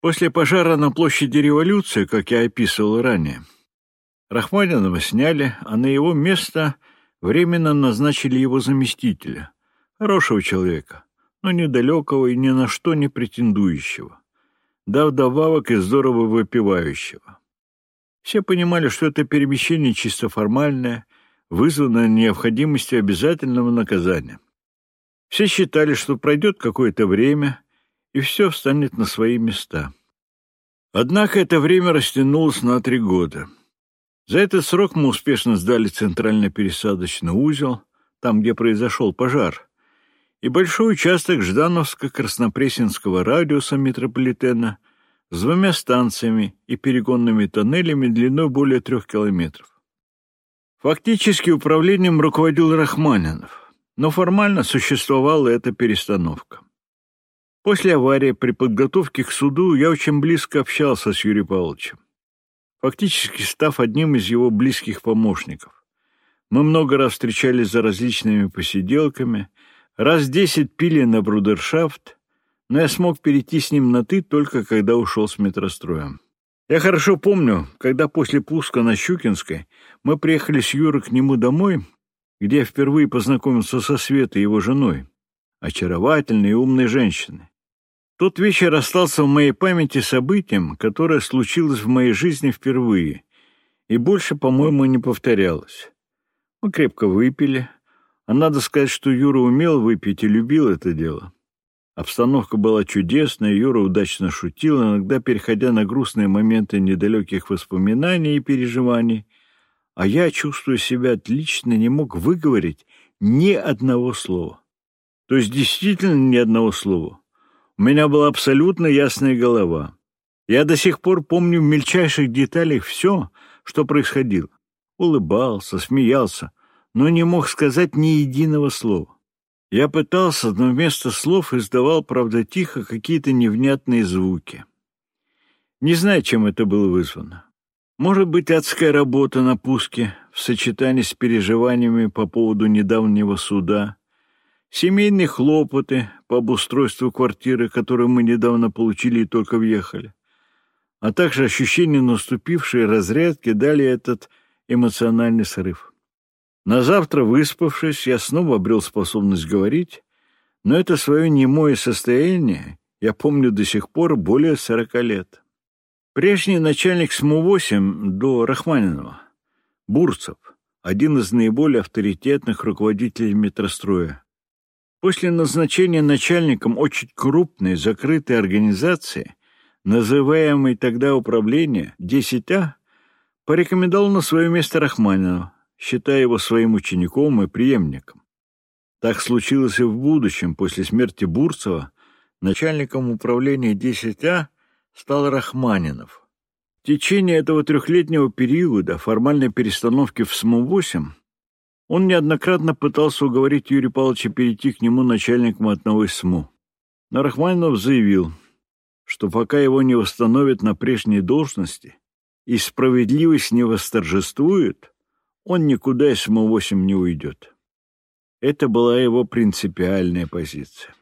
После пожара на площади Революции, как я описывал ранее, Рахманинова сняли, а на его место временно назначили его заместителя, хорошего человека, но недалекого и ни на что не претендующего, да вдобавок и здорово выпивающего. Все понимали, что это перемещение чисто формальное, вызванное необходимостью обязательного наказания. Все считали, что пройдет какое-то время, и все встанет на свои места. Однако это время растянулось на три года. За этот срок мы успешно сдали центрально-пересадочный узел, там, где произошел пожар, и большой участок Ждановско-Краснопресненского радиуса метрополитена с двумя станциями и перегонными тоннелями длиной более трех километров. Фактически управлением руководил Рахманинов, но формально существовала эта перестановка. После аварии при подготовке к суду я очень близко общался с Юрием Павловичем, фактически став одним из его близких помощников. Мы много раз встречались за различными посиделками, раз десять пили на брудершафт, но я смог перейти с ним на «ты» только когда ушел с метростроя. Я хорошо помню, когда после пуска на Щукинской мы приехали с Юрой к нему домой, где я впервые познакомился со Светой, его женой, очаровательной и умной женщиной. Тот вечер остался в моей памяти событием, которое случилось в моей жизни впервые, и больше, по-моему, не повторялось. Мы крепко выпили, а надо сказать, что Юра умел выпить и любил это дело. Обстановка была чудесная, Юра удачно шутил, иногда переходя на грустные моменты недалеких воспоминаний и переживаний, а я, чувствуя себя отлично, не мог выговорить ни одного слова. То есть действительно ни одного слова. У меня была абсолютно ясная голова. Я до сих пор помню в мельчайших деталях все, что происходило. Улыбался, смеялся, но не мог сказать ни единого слова. Я пытался, но вместо слов издавал, правда, тихо какие-то невнятные звуки. Не знаю, чем это было вызвано. Может быть, адская работа на пуске в сочетании с переживаниями по поводу недавнего суда, Семейные хлопоты по обустройству квартиры, которую мы недавно получили и только въехали, а также ощущение наступившей разрядки дали этот эмоциональный срыв. На завтра, выспавшись, я снова обрел способность говорить, но это свое немое состояние я помню до сих пор более сорока лет. Прежний начальник СМУ-8 до Рахманинова, Бурцев, один из наиболее авторитетных руководителей метростроя, После назначения начальником очень крупной закрытой организации, называемой тогда управление 10А, порекомендовал на свое место Рахманинова, считая его своим учеником и преемником. Так случилось и в будущем. После смерти Бурцева начальником управления 10А стал Рахманинов. В течение этого трехлетнего периода формальной перестановки в СМУ-8 он неоднократно пытался уговорить Юрия Павловича перейти к нему начальником одного из СМУ. Но Рахманинов заявил, что пока его не восстановят на прежней должности и справедливость не восторжествует, он никуда из СМУ-8 не уйдет. Это была его принципиальная позиция.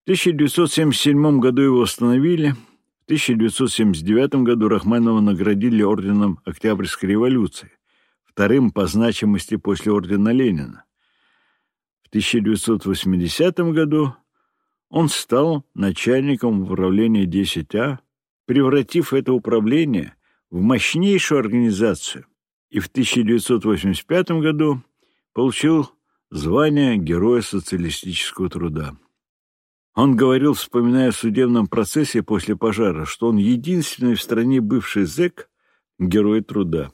В 1977 году его восстановили, в 1979 году Рахманинова наградили орденом Октябрьской революции вторым по значимости после ордена Ленина. В 1980 году он стал начальником управления 10А, превратив это управление в мощнейшую организацию, и в 1985 году получил звание Героя социалистического труда. Он говорил, вспоминая о судебном процессе после пожара, что он единственный в стране бывший зэк, герой труда.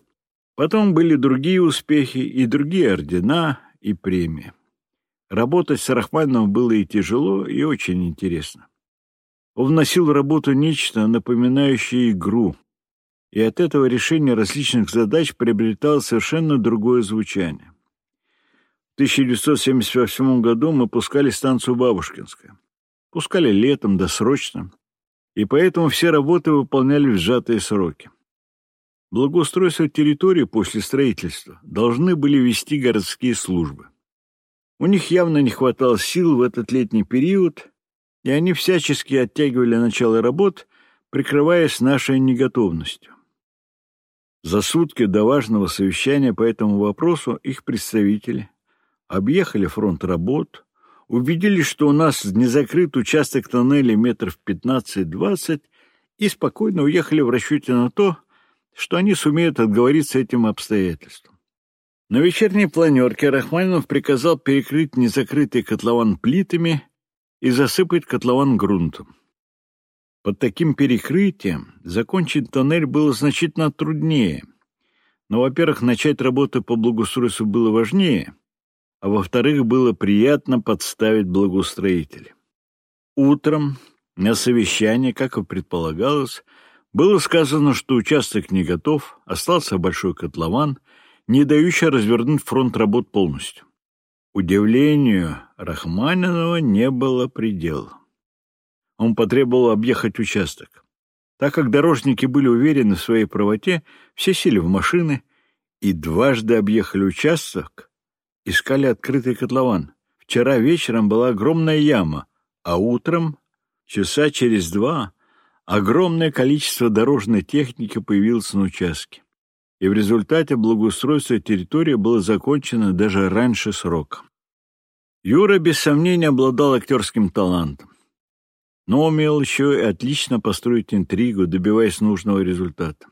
Потом были другие успехи и другие ордена и премии. Работать с Рахманиновым было и тяжело, и очень интересно. Он вносил в работу нечто, напоминающее игру, и от этого решение различных задач приобретало совершенно другое звучание. В 1978 году мы пускали станцию Бабушкинская. Пускали летом, досрочно, и поэтому все работы выполняли в сжатые сроки. Благоустройство территории после строительства должны были вести городские службы. У них явно не хватало сил в этот летний период, и они всячески оттягивали начало работ, прикрываясь нашей неготовностью. За сутки до важного совещания по этому вопросу их представители объехали фронт работ, убедились, что у нас не закрыт участок тоннеля метров 15-20 и спокойно уехали в расчете на то, что они сумеют отговориться этим обстоятельством. На вечерней планерке Рахманинов приказал перекрыть незакрытый котлован плитами и засыпать котлован грунтом. Под таким перекрытием закончить тоннель было значительно труднее. Но, во-первых, начать работу по благоустройству было важнее, а во-вторых, было приятно подставить благоустроителя. Утром на совещании, как и предполагалось, было сказано, что участок не готов, остался большой котлован, не дающий развернуть фронт работ полностью. Удивлению Рахманинова не было предела он потребовал объехать участок. Так как дорожники были уверены в своей правоте, все сели в машины и дважды объехали участок, искали открытый котлован. Вчера вечером была огромная яма, а утром, часа через два, огромное количество дорожной техники появилось на участке. И в результате благоустройство территории было закончено даже раньше срока. Юра, без сомнения, обладал актерским талантом но умел еще и отлично построить интригу, добиваясь нужного результата.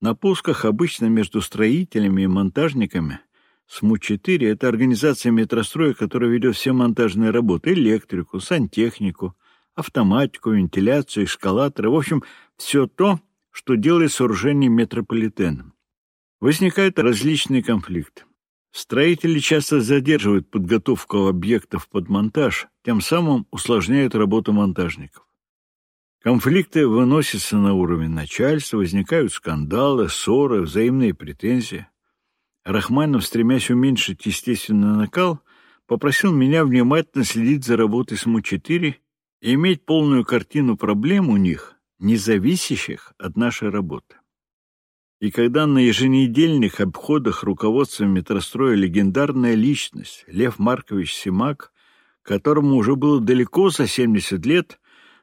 На пусках обычно между строителями и монтажниками СМУ-4 — это организация метростроя, которая ведет все монтажные работы — электрику, сантехнику, автоматику, вентиляцию, эскалаторы, в общем, все то, что делает сооружение метрополитеном. Возникают различные конфликты. Строители часто задерживают подготовку объектов под монтаж, тем самым усложняют работу монтажников. Конфликты выносятся на уровень начальства, возникают скандалы, ссоры, взаимные претензии. Рахманов, стремясь уменьшить естественный накал, попросил меня внимательно следить за работой СМУ-4 и иметь полную картину проблем у них, не зависящих от нашей работы. И когда на еженедельных обходах руководства метростроя легендарная личность Лев Маркович Симак, которому уже было далеко за 70 лет,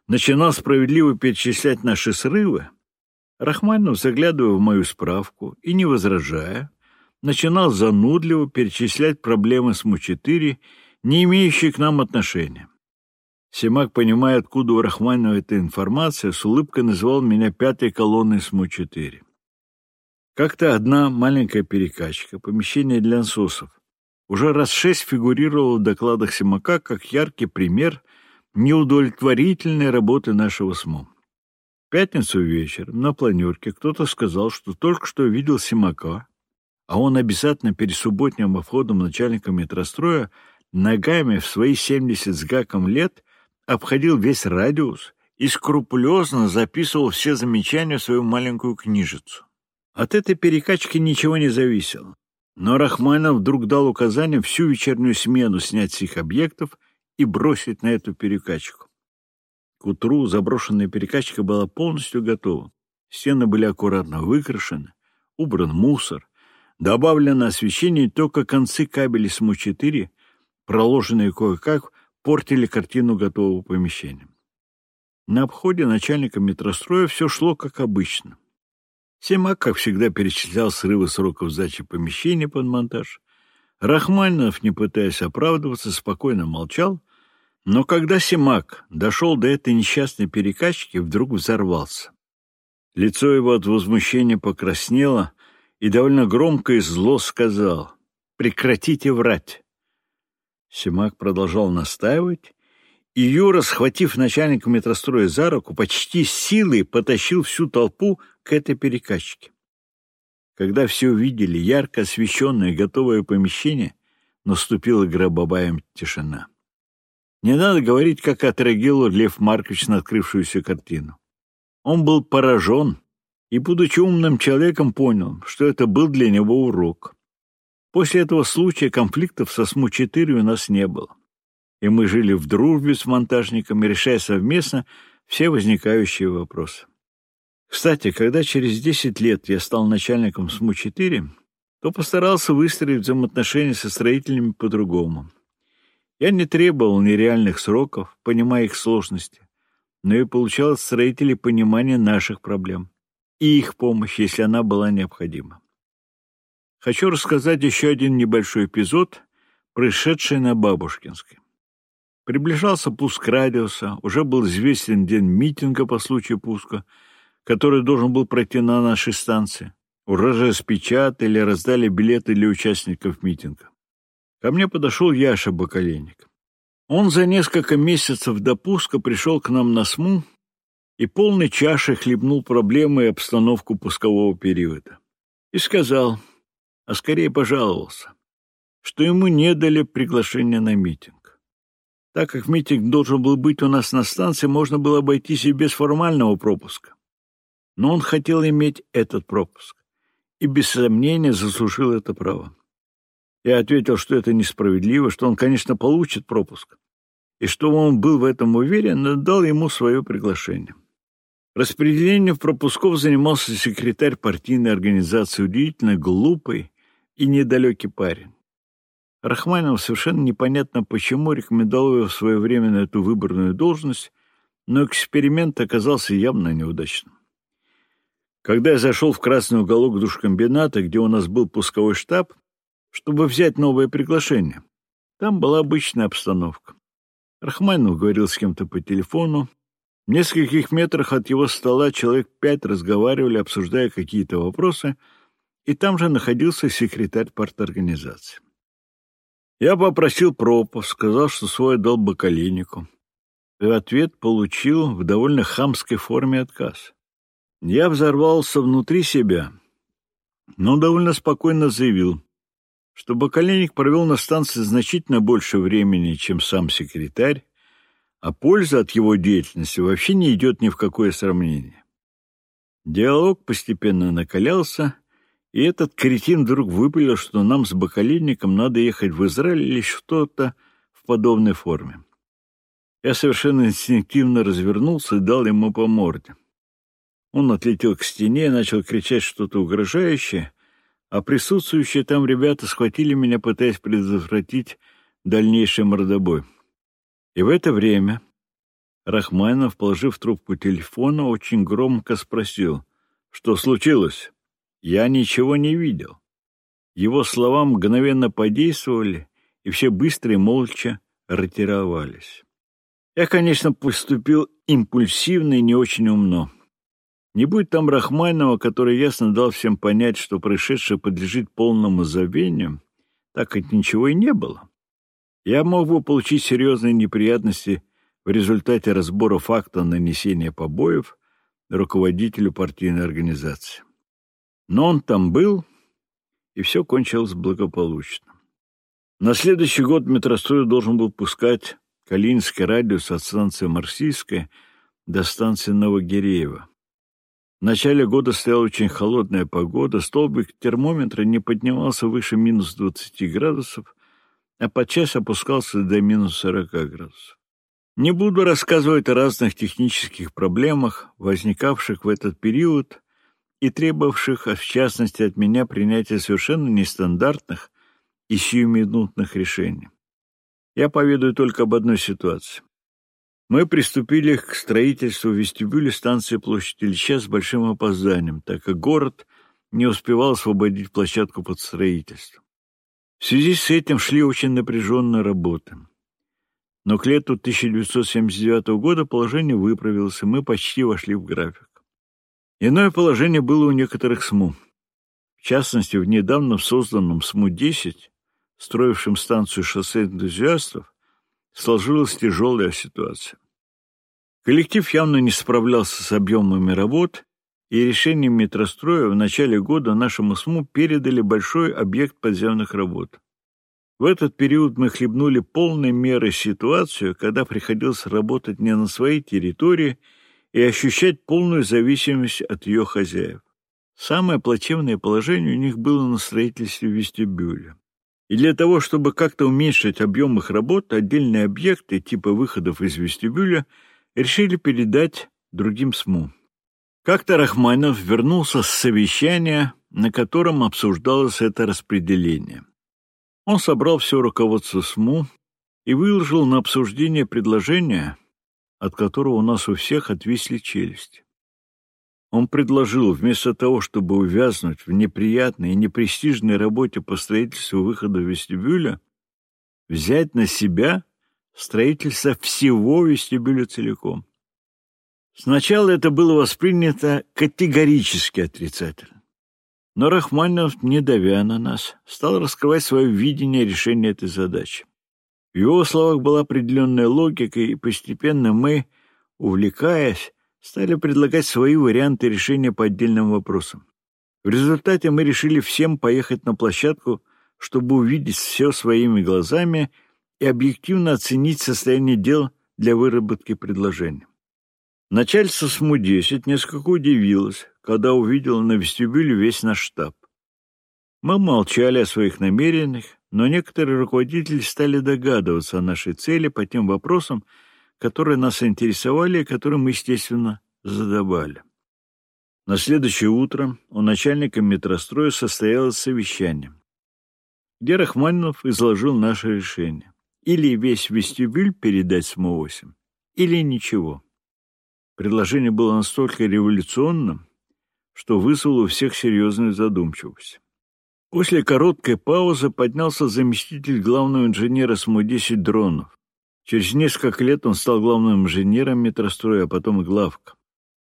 начинал справедливо перечислять наши срывы, Рахманов, заглядывая в мою справку и не возражая, начинал занудливо перечислять проблемы с МУ-4, не имеющие к нам отношения. Симак, понимая, откуда у Рахманова эта информация, с улыбкой называл меня пятой колонной СМУ-4. Как-то одна маленькая перекачка, помещение для насосов, уже раз шесть фигурировала в докладах Симака как яркий пример неудовлетворительной работы нашего СМО. В пятницу вечером на планерке кто-то сказал, что только что видел Симака, а он обязательно перед субботним обходом начальника метростроя ногами в свои 70 с гаком лет обходил весь радиус и скрупулезно записывал все замечания в свою маленькую книжицу. От этой перекачки ничего не зависело. Но Рахманов вдруг дал указание всю вечернюю смену снять с их объектов и бросить на эту перекачку. К утру заброшенная перекачка была полностью готова. Стены были аккуратно выкрашены, убран мусор, добавлено освещение, только концы кабелей СМУ-4, проложенные кое-как, портили картину готового помещения. На обходе начальника метростроя все шло как обычно. Семак, как всегда, перечислял срывы сроков сдачи помещения под монтаж. Рахманинов, не пытаясь оправдываться, спокойно молчал, но когда Семак дошел до этой несчастной перекачки, вдруг взорвался. Лицо его от возмущения покраснело, и довольно громко и зло сказал «Прекратите врать». Семак продолжал настаивать, и Юра, схватив начальника метростроя за руку, почти силой потащил всю толпу к этой перекачке. Когда все увидели ярко освещенное готовое помещение, наступила гробовая тишина. Не надо говорить, как отреагировал Лев Маркович на открывшуюся картину. Он был поражен и, будучи умным человеком, понял, что это был для него урок. После этого случая конфликтов со СМУ-4 у нас не было и мы жили в дружбе с монтажниками, решая совместно все возникающие вопросы. Кстати, когда через 10 лет я стал начальником СМУ-4, то постарался выстроить взаимоотношения со строителями по-другому. Я не требовал нереальных сроков, понимая их сложности, но и получал от строителей понимание наших проблем и их помощь, если она была необходима. Хочу рассказать еще один небольшой эпизод, происшедший на Бабушкинской. Приближался пуск радиуса, уже был известен день митинга по случаю пуска, который должен был пройти на нашей станции. Уже распечатали, раздали билеты для участников митинга. Ко мне подошел Яша Бакалейник. Он за несколько месяцев до пуска пришел к нам на СМУ и полной чашей хлебнул проблемы и обстановку пускового периода. И сказал, а скорее пожаловался, что ему не дали приглашение на митинг. Так как митинг должен был быть у нас на станции, можно было обойтись и без формального пропуска. Но он хотел иметь этот пропуск и без сомнения заслужил это право. Я ответил, что это несправедливо, что он, конечно, получит пропуск, и что он был в этом уверен, но дал ему свое приглашение. Распределением пропусков занимался секретарь партийной организации, удивительно глупый и недалекий парень. Рахманинов совершенно непонятно почему рекомендовал его в свое время на эту выборную должность, но эксперимент оказался явно неудачным. Когда я зашел в красный уголок душкомбината, где у нас был пусковой штаб, чтобы взять новое приглашение, там была обычная обстановка. Рахманинов говорил с кем-то по телефону, в нескольких метрах от его стола человек пять разговаривали, обсуждая какие-то вопросы, и там же находился секретарь парторганизации. Я попросил пропуск, сказал, что свой дал бакалейнику. И в ответ получил в довольно хамской форме отказ. Я взорвался внутри себя, но довольно спокойно заявил, что бакалейник провел на станции значительно больше времени, чем сам секретарь, а польза от его деятельности вообще не идет ни в какое сравнение. Диалог постепенно накалялся, и этот кретин вдруг выпалил, что нам с бакалейником надо ехать в Израиль или что-то в подобной форме. Я совершенно инстинктивно развернулся и дал ему по морде. Он отлетел к стене и начал кричать что-то угрожающее, а присутствующие там ребята схватили меня, пытаясь предотвратить дальнейший мордобой. И в это время Рахманов, положив трубку телефона, очень громко спросил, что случилось. Я ничего не видел. Его слова мгновенно подействовали, и все быстро и молча ретировались. Я, конечно, поступил импульсивно и не очень умно. Не будь там Рахманова, который ясно дал всем понять, что происшедшее подлежит полному забвению, так как ничего и не было. Я мог бы получить серьезные неприятности в результате разбора факта нанесения побоев руководителю партийной организации. Но он там был, и все кончилось благополучно. На следующий год метрострой должен был пускать Калининский радиус от станции Марсийская до станции Новогиреева. В начале года стояла очень холодная погода, столбик термометра не поднимался выше минус 20 градусов, а подчас опускался до минус 40 градусов. Не буду рассказывать о разных технических проблемах, возникавших в этот период и требовавших, в частности, от меня принятия совершенно нестандартных и сиюминутных решений. Я поведаю только об одной ситуации. Мы приступили к строительству вестибюля станции площади Ильича с большим опозданием, так как город не успевал освободить площадку под строительство. В связи с этим шли очень напряженные работы. Но к лету 1979 года положение выправилось, и мы почти вошли в график. Иное положение было у некоторых СМУ. В частности, в недавно созданном СМУ-10, строившем станцию шоссе энтузиастов, сложилась тяжелая ситуация. Коллектив явно не справлялся с объемами работ, и решением метростроя в начале года нашему СМУ передали большой объект подземных работ. В этот период мы хлебнули полной мерой ситуацию, когда приходилось работать не на своей территории и ощущать полную зависимость от ее хозяев. Самое плачевное положение у них было на строительстве вестибюля. И для того, чтобы как-то уменьшить объем их работ, отдельные объекты типа выходов из вестибюля решили передать другим СМУ. Как-то Рахманов вернулся с совещания, на котором обсуждалось это распределение. Он собрал все руководство СМУ и выложил на обсуждение предложение, от которого у нас у всех отвисли челюсти. Он предложил, вместо того, чтобы увязнуть в неприятной и непрестижной работе по строительству выхода вестибюля, взять на себя строительство всего вестибюля целиком. Сначала это было воспринято категорически отрицательно. Но Рахманинов, не давя на нас, стал раскрывать свое видение решения этой задачи. В его словах была определенная логика, и постепенно мы, увлекаясь, стали предлагать свои варианты решения по отдельным вопросам. В результате мы решили всем поехать на площадку, чтобы увидеть все своими глазами и объективно оценить состояние дел для выработки предложения. Начальство СМУ-10 несколько удивилось, когда увидело на вестибюле весь наш штаб. Мы молчали о своих намерениях, но некоторые руководители стали догадываться о нашей цели по тем вопросам, которые нас интересовали и которые мы, естественно, задавали. На следующее утро у начальника метростроя состоялось совещание, где Рахманинов изложил наше решение. Или весь вестибюль передать СМО-8, или ничего. Предложение было настолько революционным, что вызвало у всех серьезную задумчивость. После короткой паузы поднялся заместитель главного инженера СМУ-10 Дронов. Через несколько лет он стал главным инженером метростроя, а потом и главка.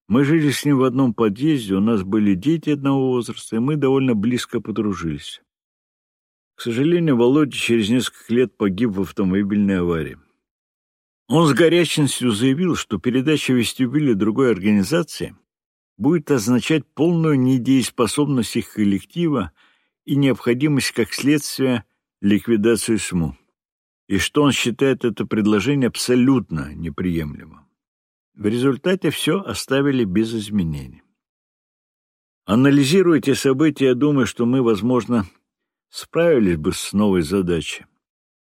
Мы жили с ним в одном подъезде, у нас были дети одного возраста, и мы довольно близко подружились. К сожалению, Володя через несколько лет погиб в автомобильной аварии. Он с горячностью заявил, что передача вестибюля другой организации будет означать полную недееспособность их коллектива и необходимость, как следствие, ликвидацию СМУ, и что он считает это предложение абсолютно неприемлемым. В результате все оставили без изменений. Анализируя эти события, я думаю, что мы, возможно, справились бы с новой задачей,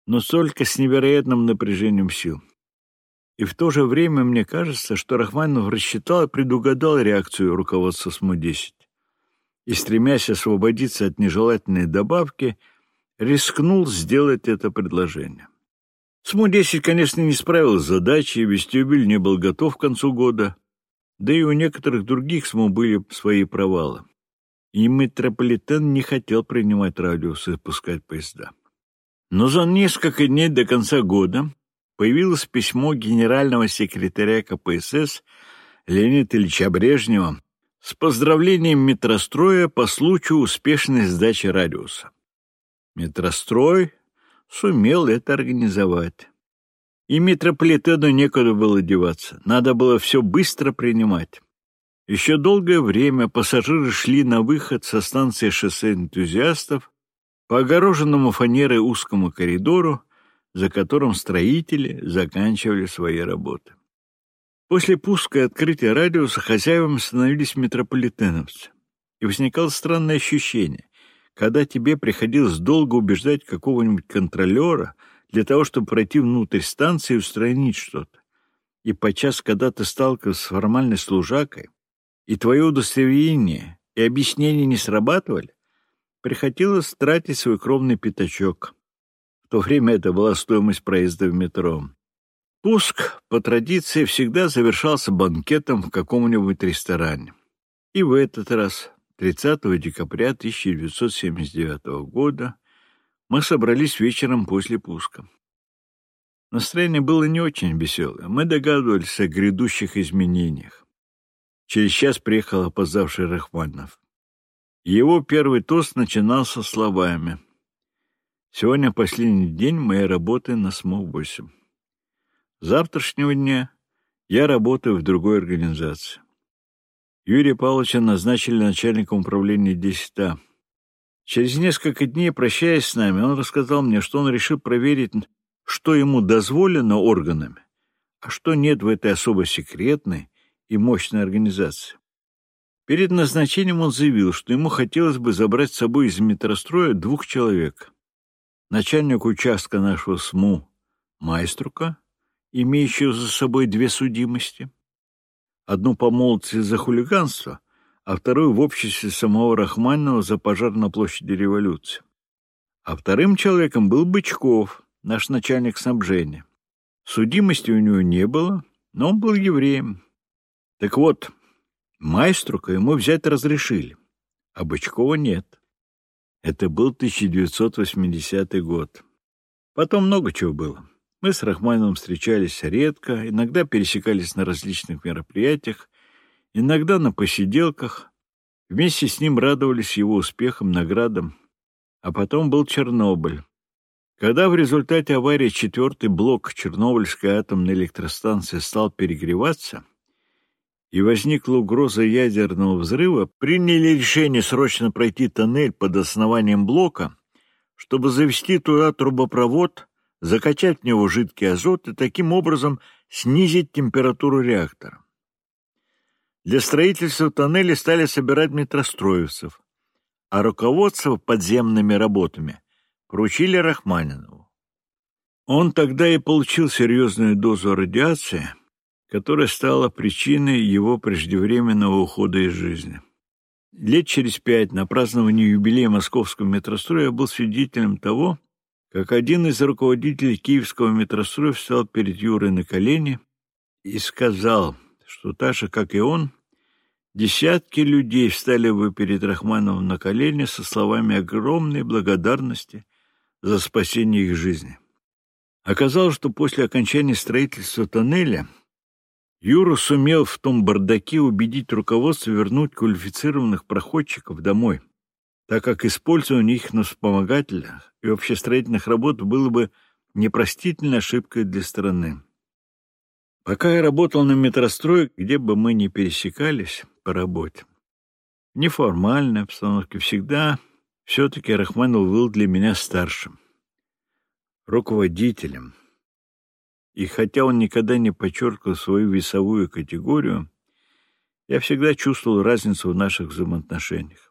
но только с невероятным напряжением сил. И в то же время мне кажется, что Рахманов рассчитал и предугадал реакцию руководства СМУ-10 и, стремясь освободиться от нежелательной добавки, рискнул сделать это предложение. СМУ-10, конечно, не справилась с задачей, вестибюль не был готов к концу года, да и у некоторых других СМУ были свои провалы. И метрополитен не хотел принимать радиус и пускать поезда. Но за несколько дней до конца года появилось письмо генерального секретаря КПСС Леонида Ильича Брежнева с поздравлением метростроя по случаю успешной сдачи радиуса. Метрострой сумел это организовать. И метрополитену некуда было деваться, надо было все быстро принимать. Еще долгое время пассажиры шли на выход со станции шоссе энтузиастов по огороженному фанерой узкому коридору, за которым строители заканчивали свои работы. После пуска и открытия радиуса хозяевам становились метрополитеновцы, и возникало странное ощущение, когда тебе приходилось долго убеждать какого-нибудь контролера для того, чтобы пройти внутрь станции и устранить что-то. И подчас, когда ты сталкивался с формальной служакой, и твое удостоверение и объяснения не срабатывали, приходилось тратить свой кровный пятачок. В то время это была стоимость проезда в метро. Пуск, по традиции, всегда завершался банкетом в каком-нибудь ресторане. И в этот раз 30 декабря 1979 года мы собрались вечером после пуска. Настроение было не очень веселое. Мы догадывались о грядущих изменениях. Через час приехал опоздавший Рахманов. Его первый тост начинался словами. «Сегодня последний день моей работы на СМО-8. Завтрашнего дня я работаю в другой организации. Юрия Павловича назначили начальником управления 10А. Через несколько дней, прощаясь с нами, он рассказал мне, что он решил проверить, что ему дозволено органами, а что нет в этой особо секретной и мощной организации. Перед назначением он заявил, что ему хотелось бы забрать с собой из метростроя двух человек. Начальник участка нашего СМУ Майструка, имеющего за собой две судимости, одну по молодости за хулиганство, а вторую в обществе самого Рахманинова за пожар на площади революции. А вторым человеком был Бычков, наш начальник снабжения. Судимости у него не было, но он был евреем. Так вот, Майструка ему взять разрешили, а Бычкова нет. Это был 1980 год. Потом много чего было. Мы с Рахмановым встречались редко, иногда пересекались на различных мероприятиях, иногда на посиделках. Вместе с ним радовались его успехам, наградам. А потом был Чернобыль. Когда в результате аварии четвертый блок Чернобыльской атомной электростанции стал перегреваться, и возникла угроза ядерного взрыва, приняли решение срочно пройти тоннель под основанием блока, чтобы завести туда трубопровод, закачать в него жидкий азот и таким образом снизить температуру реактора. Для строительства тоннеля стали собирать метростроевцев, а руководство подземными работами поручили Рахманинову. Он тогда и получил серьезную дозу радиации — которая стала причиной его преждевременного ухода из жизни. Лет через пять на праздновании юбилея московского метростроя был свидетелем того, как один из руководителей киевского метростроя встал перед Юрой на колени и сказал, что же, как и он, десятки людей встали бы перед Рахмановым на колени со словами огромной благодарности за спасение их жизни. Оказалось, что после окончания строительства тоннеля Юра сумел в том бардаке убедить руководство вернуть квалифицированных проходчиков домой, так как использование их на вспомогательных и общестроительных работ было бы непростительной ошибкой для страны. Пока я работал на метрострое, где бы мы ни пересекались по работе, в неформальной обстановке всегда все-таки Рахманов был для меня старшим, руководителем, и хотя он никогда не подчеркивал свою весовую категорию, я всегда чувствовал разницу в наших взаимоотношениях.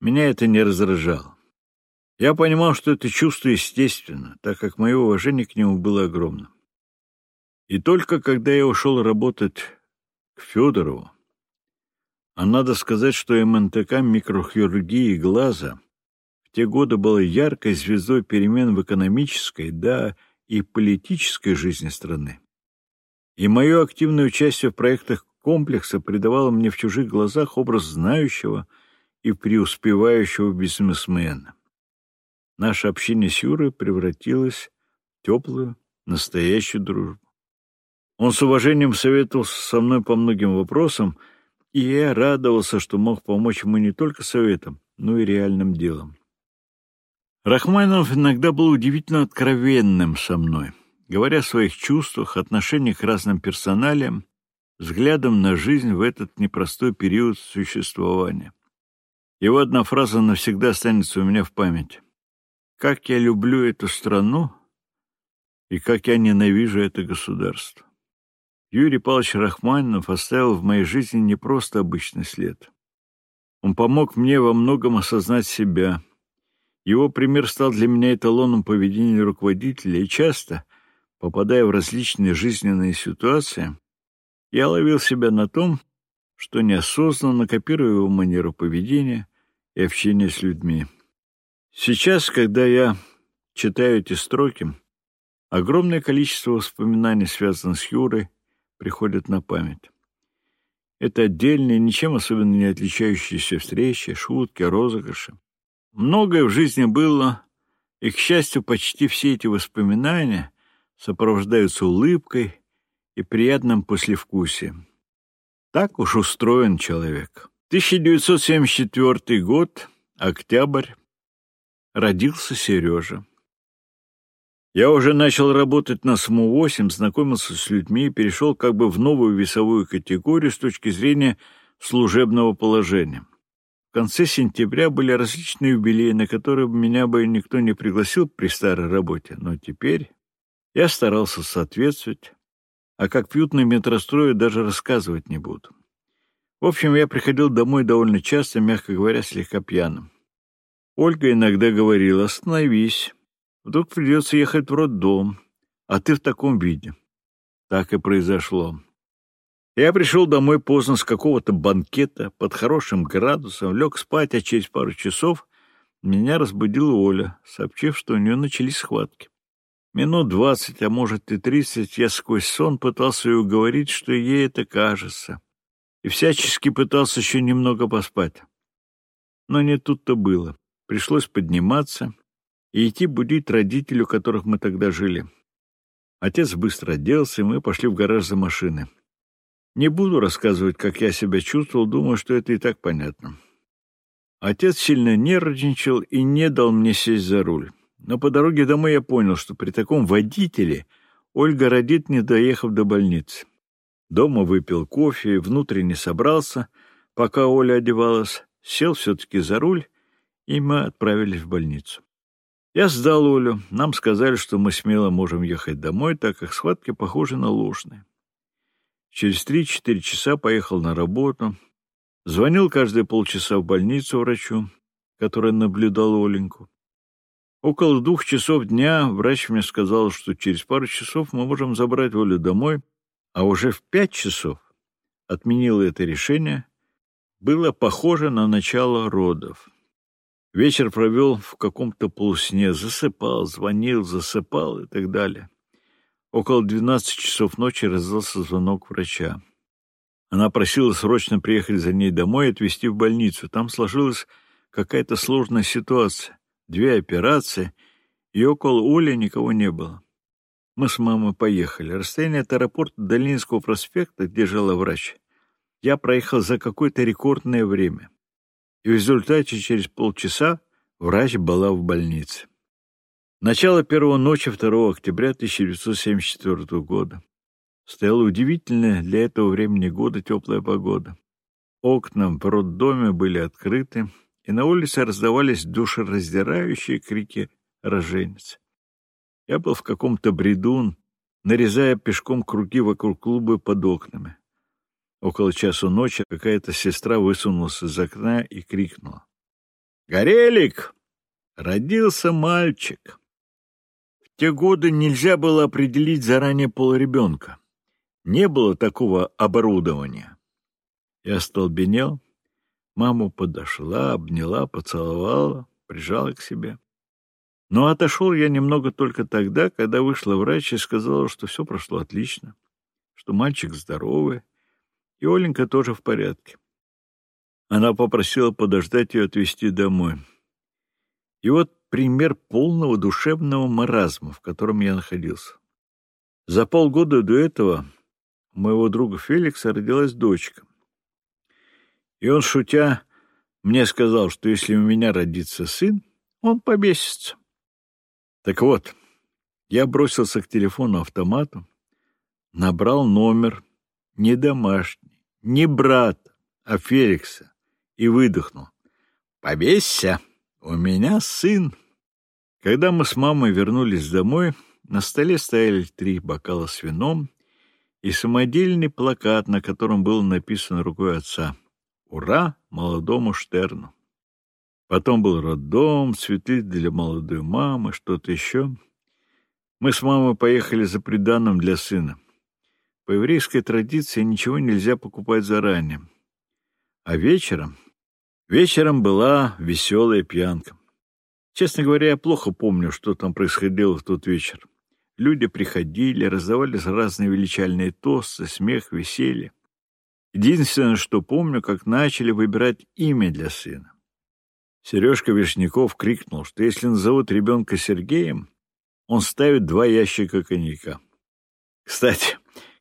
Меня это не раздражало. Я понимал, что это чувство естественно, так как мое уважение к нему было огромным. И только когда я ушел работать к Федорову, а надо сказать, что МНТК микрохирургии глаза в те годы была яркой звездой перемен в экономической, да, и политической жизни страны. И мое активное участие в проектах комплекса придавало мне в чужих глазах образ знающего и преуспевающего бизнесмена. Наше общение с Юрой превратилось в теплую, настоящую дружбу. Он с уважением советовался со мной по многим вопросам, и я радовался, что мог помочь ему не только советом, но и реальным делом. Рахманов иногда был удивительно откровенным со мной, говоря о своих чувствах, отношениях к разным персоналиям, взглядом на жизнь в этот непростой период существования. Его одна фраза навсегда останется у меня в памяти. «Как я люблю эту страну и как я ненавижу это государство». Юрий Павлович Рахманинов оставил в моей жизни не просто обычный след. Он помог мне во многом осознать себя, его пример стал для меня эталоном поведения руководителя, и часто, попадая в различные жизненные ситуации, я ловил себя на том, что неосознанно копирую его манеру поведения и общения с людьми. Сейчас, когда я читаю эти строки, огромное количество воспоминаний, связанных с Юрой, приходят на память. Это отдельные, ничем особенно не отличающиеся встречи, шутки, розыгрыши. Многое в жизни было, и, к счастью, почти все эти воспоминания сопровождаются улыбкой и приятным послевкусием. Так уж устроен человек. 1974 год, октябрь, родился Сережа. Я уже начал работать на СМУ-8, знакомился с людьми и перешел как бы в новую весовую категорию с точки зрения служебного положения. В конце сентября были различные юбилеи, на которые меня бы никто не пригласил при старой работе, но теперь я старался соответствовать, а как пьют на метрострое, даже рассказывать не буду. В общем, я приходил домой довольно часто, мягко говоря, слегка пьяным. Ольга иногда говорила, остановись, вдруг придется ехать в роддом, а ты в таком виде. Так и произошло. Я пришел домой поздно с какого-то банкета, под хорошим градусом, лег спать, а через пару часов меня разбудила Оля, сообщив, что у нее начались схватки. Минут двадцать, а может и тридцать, я сквозь сон пытался ее уговорить, что ей это кажется, и всячески пытался еще немного поспать. Но не тут-то было. Пришлось подниматься и идти будить родителей, у которых мы тогда жили. Отец быстро оделся, и мы пошли в гараж за машиной. Не буду рассказывать, как я себя чувствовал, думаю, что это и так понятно. Отец сильно нервничал и не дал мне сесть за руль. Но по дороге домой я понял, что при таком водителе Ольга родит, не доехав до больницы. Дома выпил кофе и внутренне собрался, пока Оля одевалась, сел все-таки за руль, и мы отправились в больницу. Я сдал Олю, нам сказали, что мы смело можем ехать домой, так как схватки похожи на ложные. Через три-четыре часа поехал на работу, звонил каждые полчаса в больницу врачу, который наблюдал Оленьку. Около двух часов дня врач мне сказал, что через пару часов мы можем забрать Олю домой, а уже в пять часов отменил это решение. Было похоже на начало родов. Вечер провел в каком-то полусне, засыпал, звонил, засыпал и так далее. Около двенадцати часов ночи раздался звонок врача. Она просила срочно приехать за ней домой и отвезти в больницу. Там сложилась какая-то сложная ситуация две операции, и около Оли никого не было. Мы с мамой поехали. Расстояние от аэропорта до Ленинского проспекта, где жила врач, я проехал за какое-то рекордное время. И в результате через полчаса врач была в больнице. Начало первой ночи 2 октября 1974 года. Стояла удивительная для этого времени года теплая погода. Окна в роддоме были открыты, и на улице раздавались душераздирающие крики роженец. Я был в каком-то бреду, нарезая пешком круги вокруг клуба под окнами. Около часу ночи какая-то сестра высунулась из окна и крикнула. «Горелик! Родился мальчик!» В те годы нельзя было определить заранее пол ребенка. Не было такого оборудования. Я столбенел, Маму подошла, обняла, поцеловала, прижала к себе. Но отошел я немного только тогда, когда вышла врач и сказала, что все прошло отлично, что мальчик здоровый, и Оленька тоже в порядке. Она попросила подождать ее отвезти домой. И вот пример полного душевного маразма, в котором я находился. За полгода до этого у моего друга Феликса родилась дочка. И он, шутя, мне сказал, что если у меня родится сын, он побесится. Так вот, я бросился к телефону-автомату, набрал номер не домашний, не брата, а Феликса, и выдохнул. «Побесься! У меня сын!» Когда мы с мамой вернулись домой, на столе стояли три бокала с вином и самодельный плакат, на котором было написано рукой отца — Ура молодому Штерну! Потом был роддом, цветы для молодой мамы, что-то еще. Мы с мамой поехали за приданым для сына. По еврейской традиции ничего нельзя покупать заранее. А вечером... Вечером была веселая пьянка. Честно говоря, я плохо помню, что там происходило в тот вечер. Люди приходили, раздавались разные величальные тосты, смех, веселье. Единственное, что помню, как начали выбирать имя для сына. Сережка Вишняков крикнул, что если назовут ребенка Сергеем, он ставит два ящика коньяка. Кстати,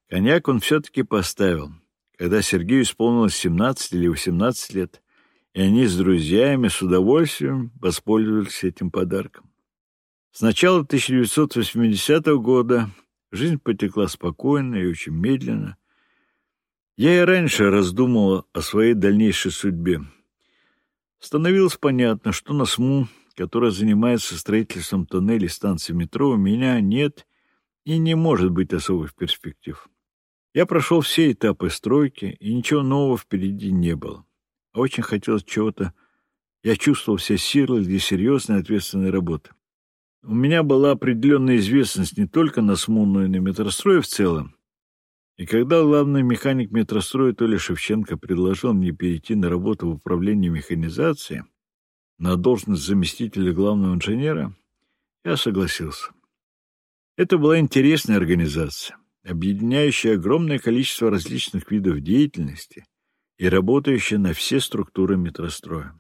коньяк он все-таки поставил, когда Сергею исполнилось 17 или 18 лет, и они с друзьями с удовольствием воспользовались этим подарком. С начала 1980 года жизнь потекла спокойно и очень медленно, я и раньше раздумывал о своей дальнейшей судьбе. Становилось понятно, что на СМУ, которая занимается строительством тоннелей станции метро, у меня нет и не может быть особых перспектив. Я прошел все этапы стройки, и ничего нового впереди не было. А очень хотелось чего-то. Я чувствовал все силы для серьезной ответственной работы. У меня была определенная известность не только на СМУ, но и на метрострое в целом. И когда главный механик метростроя Толя Шевченко предложил мне перейти на работу в управлении механизации на должность заместителя главного инженера, я согласился. Это была интересная организация, объединяющая огромное количество различных видов деятельности и работающая на все структуры метростроя.